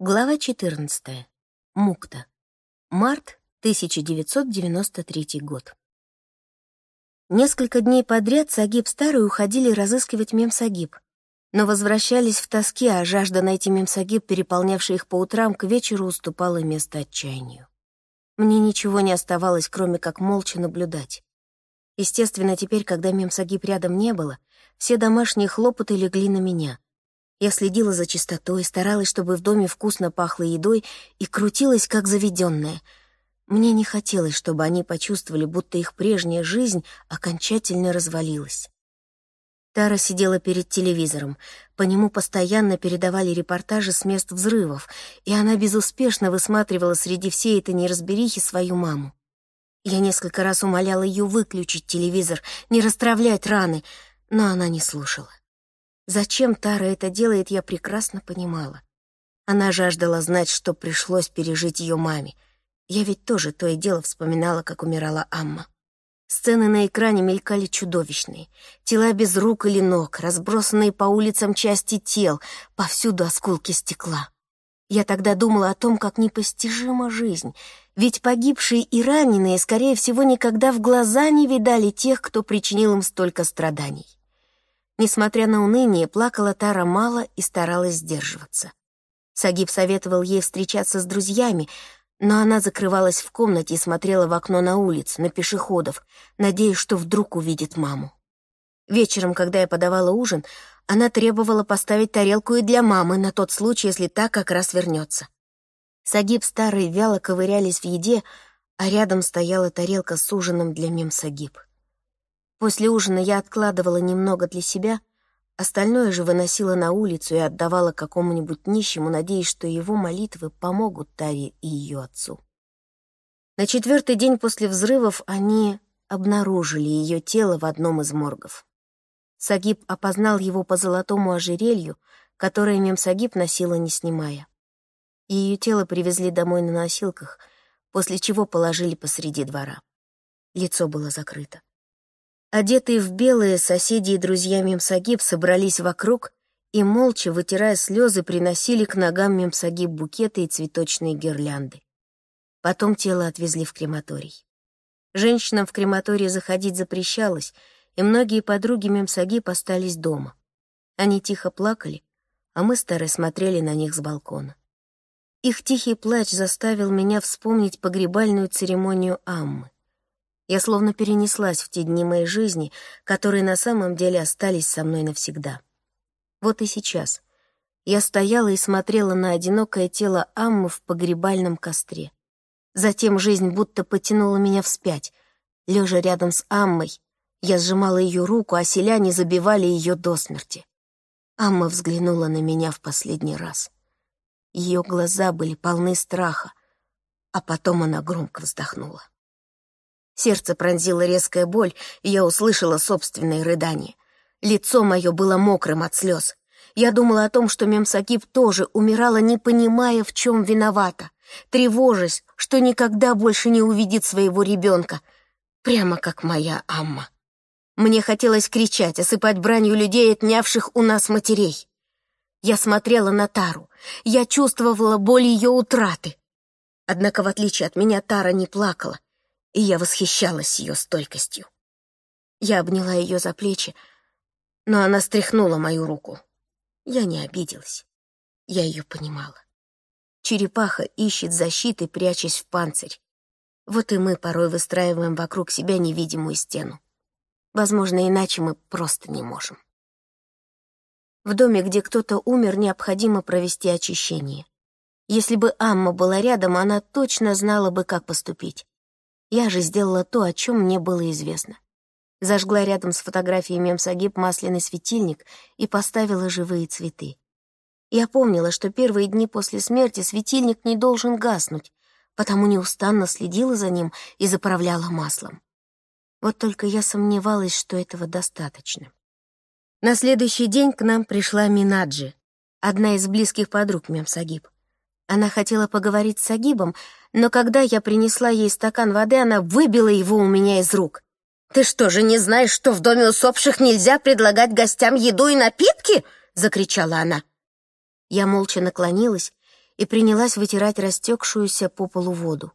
Глава 14. Мукта. Март 1993 год. Несколько дней подряд Сагиб Старый уходили разыскивать Мемсагиб, но возвращались в тоске, а жажда найти Мемсагиб, переполнявшая их по утрам, к вечеру уступала место отчаянию. Мне ничего не оставалось, кроме как молча наблюдать. Естественно, теперь, когда Мемсагиб рядом не было, все домашние хлопоты легли на меня — я следила за чистотой, старалась, чтобы в доме вкусно пахло едой и крутилась, как заведенная. Мне не хотелось, чтобы они почувствовали, будто их прежняя жизнь окончательно развалилась. Тара сидела перед телевизором. По нему постоянно передавали репортажи с мест взрывов, и она безуспешно высматривала среди всей этой неразберихи свою маму. Я несколько раз умоляла ее выключить телевизор, не расстравлять раны, но она не слушала. Зачем Тара это делает, я прекрасно понимала. Она жаждала знать, что пришлось пережить ее маме. Я ведь тоже то и дело вспоминала, как умирала Амма. Сцены на экране мелькали чудовищные. Тела без рук или ног, разбросанные по улицам части тел, повсюду осколки стекла. Я тогда думала о том, как непостижима жизнь, ведь погибшие и раненые, скорее всего, никогда в глаза не видали тех, кто причинил им столько страданий. Несмотря на уныние, плакала Тара мало и старалась сдерживаться. Сагиб советовал ей встречаться с друзьями, но она закрывалась в комнате и смотрела в окно на улицу, на пешеходов, надеясь, что вдруг увидит маму. Вечером, когда я подавала ужин, она требовала поставить тарелку и для мамы на тот случай, если та как раз вернется. Сагиб старый вяло ковырялись в еде, а рядом стояла тарелка с ужином для мем Сагиб. После ужина я откладывала немного для себя, остальное же выносила на улицу и отдавала какому-нибудь нищему, надеясь, что его молитвы помогут Таре и ее отцу. На четвертый день после взрывов они обнаружили ее тело в одном из моргов. Сагиб опознал его по золотому ожерелью, которое Мемсагиб носила, не снимая. Ее тело привезли домой на носилках, после чего положили посреди двора. Лицо было закрыто. Одетые в белые, соседи и друзья Мемсагиб собрались вокруг и, молча, вытирая слезы, приносили к ногам Мемсагиб букеты и цветочные гирлянды. Потом тело отвезли в крематорий. Женщинам в крематории заходить запрещалось, и многие подруги Мемсагиб остались дома. Они тихо плакали, а мы старые смотрели на них с балкона. Их тихий плач заставил меня вспомнить погребальную церемонию Аммы. Я словно перенеслась в те дни моей жизни, которые на самом деле остались со мной навсегда. Вот и сейчас. Я стояла и смотрела на одинокое тело Аммы в погребальном костре. Затем жизнь будто потянула меня вспять. Лежа рядом с Аммой, я сжимала ее руку, а селяне забивали ее до смерти. Амма взглянула на меня в последний раз. Ее глаза были полны страха, а потом она громко вздохнула. Сердце пронзила резкая боль, и я услышала собственные рыдания. Лицо мое было мокрым от слез. Я думала о том, что Мемсакип тоже умирала, не понимая, в чем виновата, тревожась, что никогда больше не увидит своего ребенка, прямо как моя Амма. Мне хотелось кричать, осыпать бранью людей, отнявших у нас матерей. Я смотрела на Тару, я чувствовала боль ее утраты. Однако, в отличие от меня, Тара не плакала, и я восхищалась ее стойкостью. Я обняла ее за плечи, но она стряхнула мою руку. Я не обиделась. Я ее понимала. Черепаха ищет защиты, прячась в панцирь. Вот и мы порой выстраиваем вокруг себя невидимую стену. Возможно, иначе мы просто не можем. В доме, где кто-то умер, необходимо провести очищение. Если бы Амма была рядом, она точно знала бы, как поступить. Я же сделала то, о чем мне было известно. Зажгла рядом с фотографией мемсагиб масляный светильник и поставила живые цветы. Я помнила, что первые дни после смерти светильник не должен гаснуть, потому неустанно следила за ним и заправляла маслом. Вот только я сомневалась, что этого достаточно. На следующий день к нам пришла Минаджи, одна из близких подруг Мемсагиб. Она хотела поговорить с Сагибом, но когда я принесла ей стакан воды, она выбила его у меня из рук. «Ты что же не знаешь, что в доме усопших нельзя предлагать гостям еду и напитки?» — закричала она. Я молча наклонилась и принялась вытирать растекшуюся по полу воду.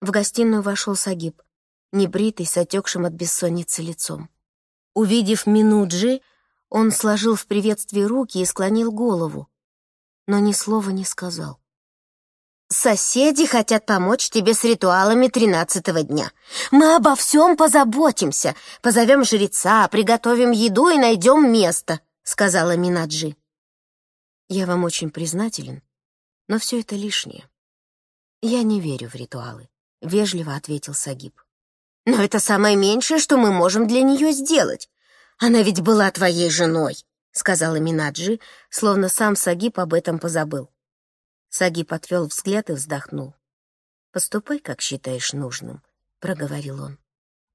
В гостиную вошел Сагиб, небритый, с отекшим от бессонницы лицом. Увидев Минуджи, он сложил в приветствии руки и склонил голову, но ни слова не сказал. «Соседи хотят помочь тебе с ритуалами тринадцатого дня. Мы обо всем позаботимся. Позовем жреца, приготовим еду и найдем место», — сказала Минаджи. «Я вам очень признателен, но все это лишнее. Я не верю в ритуалы», — вежливо ответил Сагиб. «Но это самое меньшее, что мы можем для нее сделать. Она ведь была твоей женой», — сказала Минаджи, словно сам Сагиб об этом позабыл. Сагиб отвел взгляд и вздохнул. «Поступай, как считаешь нужным», — проговорил он.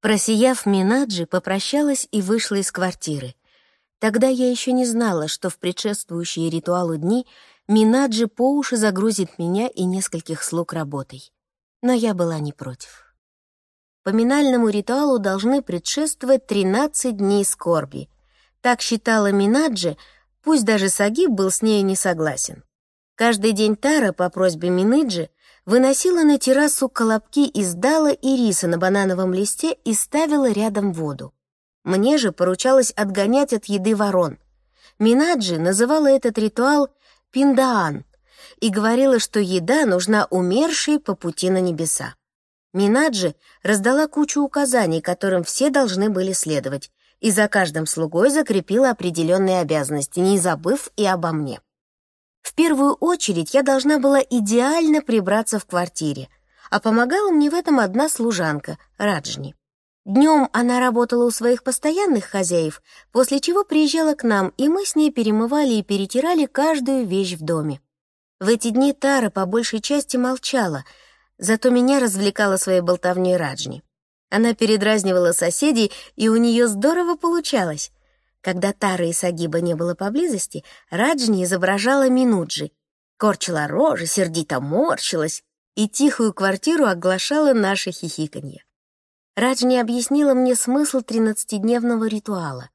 Просияв, Минаджи попрощалась и вышла из квартиры. Тогда я еще не знала, что в предшествующие ритуалу дни Минаджи по уши загрузит меня и нескольких слуг работой. Но я была не против. Поминальному ритуалу должны предшествовать 13 дней скорби. Так считала Минаджи, пусть даже Сагиб был с ней не согласен. Каждый день Тара по просьбе Миныджи выносила на террасу колобки из дала и риса на банановом листе и ставила рядом воду. Мне же поручалось отгонять от еды ворон. Минаджи называла этот ритуал «пиндаан» и говорила, что еда нужна умершей по пути на небеса. Минаджи раздала кучу указаний, которым все должны были следовать, и за каждым слугой закрепила определенные обязанности, не забыв и обо мне. В первую очередь я должна была идеально прибраться в квартире, а помогала мне в этом одна служанка, Раджни. Днем она работала у своих постоянных хозяев, после чего приезжала к нам, и мы с ней перемывали и перетирали каждую вещь в доме. В эти дни Тара по большей части молчала, зато меня развлекала своей болтовней Раджни. Она передразнивала соседей, и у нее здорово получалось. Когда Тары и Сагиба не было поблизости, Раджни изображала Минуджи, корчила рожи, сердито морщилась и тихую квартиру оглашала наше хихиканье. Раджни объяснила мне смысл тринадцатидневного ритуала.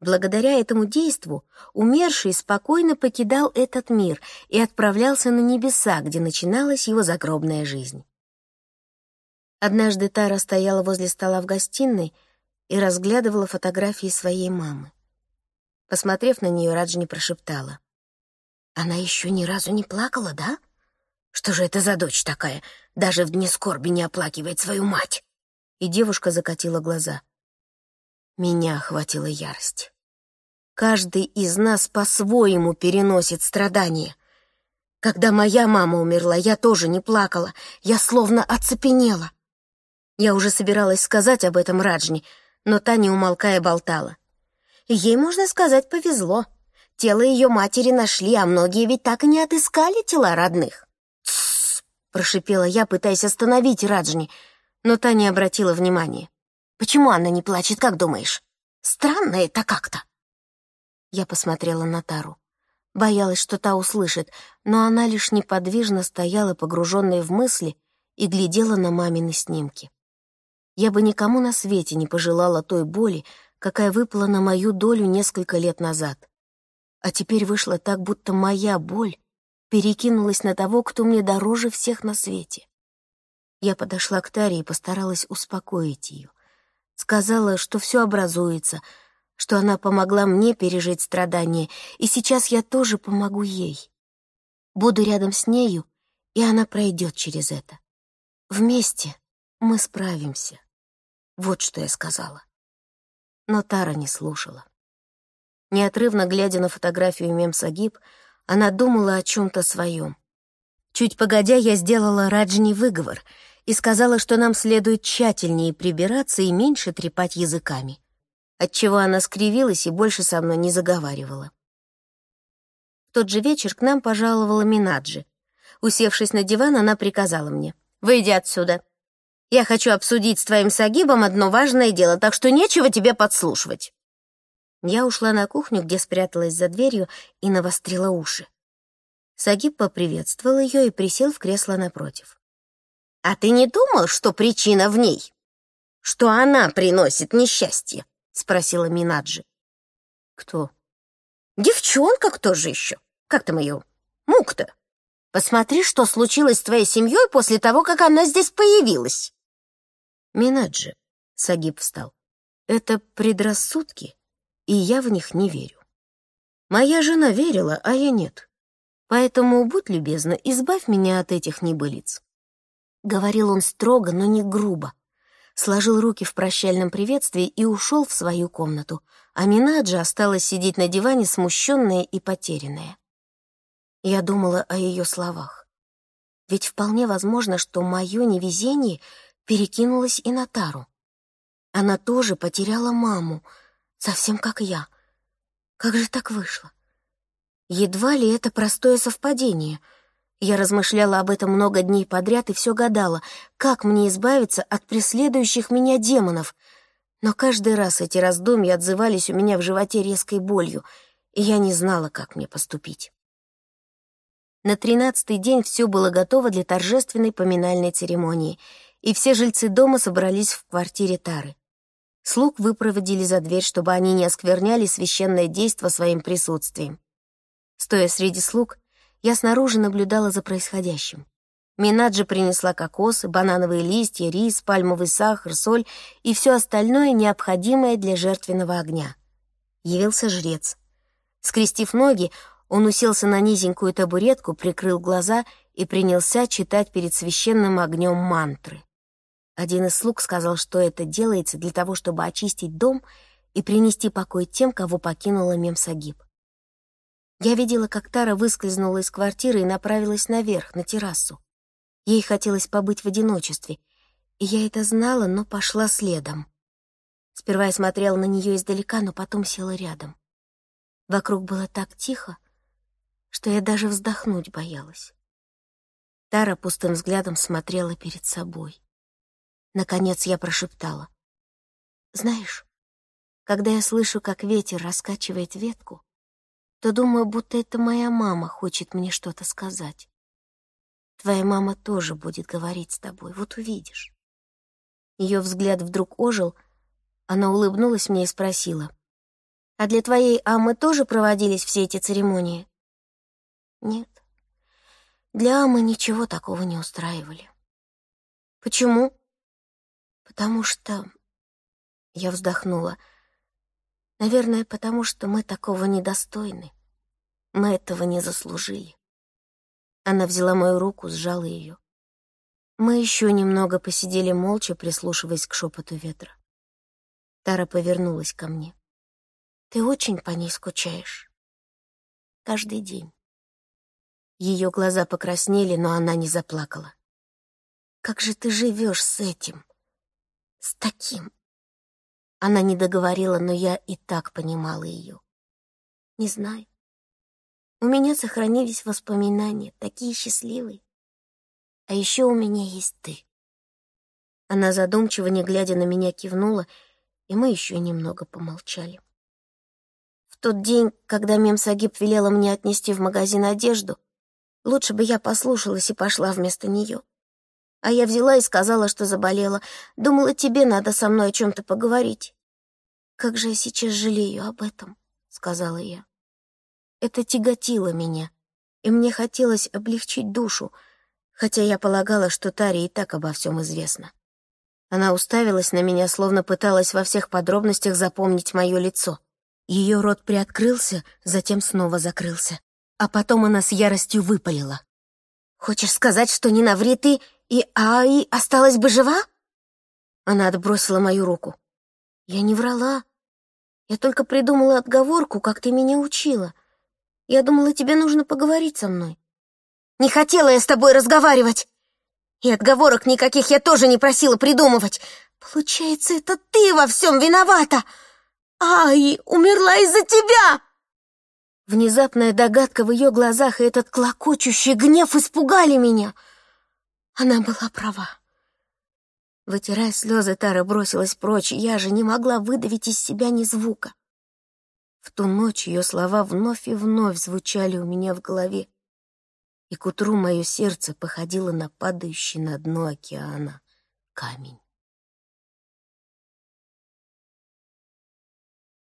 Благодаря этому действу умерший спокойно покидал этот мир и отправлялся на небеса, где начиналась его загробная жизнь. Однажды Тара стояла возле стола в гостиной и разглядывала фотографии своей мамы. Посмотрев на нее, Раджни прошептала. «Она еще ни разу не плакала, да? Что же это за дочь такая? Даже в дни скорби не оплакивает свою мать!» И девушка закатила глаза. Меня охватила ярость. Каждый из нас по-своему переносит страдания. Когда моя мама умерла, я тоже не плакала, я словно оцепенела. Я уже собиралась сказать об этом Раджни, но та, не умолкая, болтала. Ей, можно сказать, повезло. Тело ее матери нашли, а многие ведь так и не отыскали тела родных. «Тссс!» — прошипела я, пытаясь остановить Раджни, но та не обратила внимания. «Почему она не плачет, как думаешь? Странно это как-то!» Я посмотрела на Тару. Боялась, что та услышит, но она лишь неподвижно стояла, погруженная в мысли, и глядела на мамины снимки. Я бы никому на свете не пожелала той боли, какая выпала на мою долю несколько лет назад. А теперь вышло так, будто моя боль перекинулась на того, кто мне дороже всех на свете. Я подошла к Таре и постаралась успокоить ее. Сказала, что все образуется, что она помогла мне пережить страдания, и сейчас я тоже помогу ей. Буду рядом с нею, и она пройдет через это. Вместе мы справимся. Вот что я сказала но Тара не слушала. Неотрывно глядя на фотографию Мемсагиб, она думала о чем-то своем. Чуть погодя, я сделала Раджни выговор и сказала, что нам следует тщательнее прибираться и меньше трепать языками, отчего она скривилась и больше со мной не заговаривала. В тот же вечер к нам пожаловала Минаджи. Усевшись на диван, она приказала мне «Выйди отсюда». Я хочу обсудить с твоим Сагибом одно важное дело, так что нечего тебе подслушивать». Я ушла на кухню, где спряталась за дверью и навострила уши. Сагиб поприветствовал ее и присел в кресло напротив. «А ты не думал, что причина в ней? Что она приносит несчастье?» — спросила Минаджи. «Кто?» «Девчонка кто же еще? Как там ее? Мукта. Посмотри, что случилось с твоей семьей после того, как она здесь появилась. Минаджи, Сагиб встал, это предрассудки, и я в них не верю. Моя жена верила, а я нет. Поэтому, будь любезна, избавь меня от этих небылиц. Говорил он строго, но не грубо. Сложил руки в прощальном приветствии и ушел в свою комнату, а Минаджи осталась сидеть на диване, смущенная и потерянная. Я думала о ее словах. Ведь вполне возможно, что мое невезение перекинулось и на Тару. Она тоже потеряла маму, совсем как я. Как же так вышло? Едва ли это простое совпадение. Я размышляла об этом много дней подряд и все гадала, как мне избавиться от преследующих меня демонов. Но каждый раз эти раздумья отзывались у меня в животе резкой болью, и я не знала, как мне поступить. На тринадцатый день все было готово для торжественной поминальной церемонии, и все жильцы дома собрались в квартире Тары. Слуг выпроводили за дверь, чтобы они не оскверняли священное действо своим присутствием. Стоя среди слуг, я снаружи наблюдала за происходящим. Минаджи принесла кокосы, банановые листья, рис, пальмовый сахар, соль и все остальное, необходимое для жертвенного огня. Явился жрец. Скрестив ноги, он уселся на низенькую табуретку, прикрыл глаза и принялся читать перед священным огнем мантры. Один из слуг сказал, что это делается для того, чтобы очистить дом и принести покой тем, кого покинула Мемсагиб. Я видела, как Тара выскользнула из квартиры и направилась наверх, на террасу. Ей хотелось побыть в одиночестве, и я это знала, но пошла следом. Сперва я смотрела на нее издалека, но потом села рядом. Вокруг было так тихо, что я даже вздохнуть боялась. Тара пустым взглядом смотрела перед собой. Наконец я прошептала. «Знаешь, когда я слышу, как ветер раскачивает ветку, то думаю, будто это моя мама хочет мне что-то сказать. Твоя мама тоже будет говорить с тобой, вот увидишь». Ее взгляд вдруг ожил, она улыбнулась мне и спросила. «А для твоей Аммы тоже проводились все эти церемонии?» Нет, для Амы ничего такого не устраивали. Почему? Потому что... Я вздохнула. Наверное, потому что мы такого недостойны. Мы этого не заслужили. Она взяла мою руку, сжала ее. Мы еще немного посидели молча, прислушиваясь к шепоту ветра. Тара повернулась ко мне. «Ты очень по ней скучаешь. Каждый день». Ее глаза покраснели, но она не заплакала. «Как же ты живешь с этим? С таким?» Она не договорила, но я и так понимала ее. «Не знаю. У меня сохранились воспоминания, такие счастливые. А еще у меня есть ты». Она задумчиво, не глядя на меня, кивнула, и мы еще немного помолчали. В тот день, когда Мемсагиб велела мне отнести в магазин одежду, Лучше бы я послушалась и пошла вместо нее. А я взяла и сказала, что заболела. Думала, тебе надо со мной о чем-то поговорить. «Как же я сейчас жалею об этом», — сказала я. Это тяготило меня, и мне хотелось облегчить душу, хотя я полагала, что Таре и так обо всем известно. Она уставилась на меня, словно пыталась во всех подробностях запомнить мое лицо. Ее рот приоткрылся, затем снова закрылся. А потом она с яростью выпалила. «Хочешь сказать, что не наври ты, и Аи осталась бы жива?» Она отбросила мою руку. «Я не врала. Я только придумала отговорку, как ты меня учила. Я думала, тебе нужно поговорить со мной». «Не хотела я с тобой разговаривать!» «И отговорок никаких я тоже не просила придумывать. Получается, это ты во всем виновата!» «Ай, умерла из-за тебя!» Внезапная догадка в ее глазах и этот клокочущий гнев испугали меня. Она была права. Вытирая слезы, Тара бросилась прочь, я же не могла выдавить из себя ни звука. В ту ночь ее слова вновь и вновь звучали у меня в голове, и к утру мое сердце походило на падающий на дно океана камень.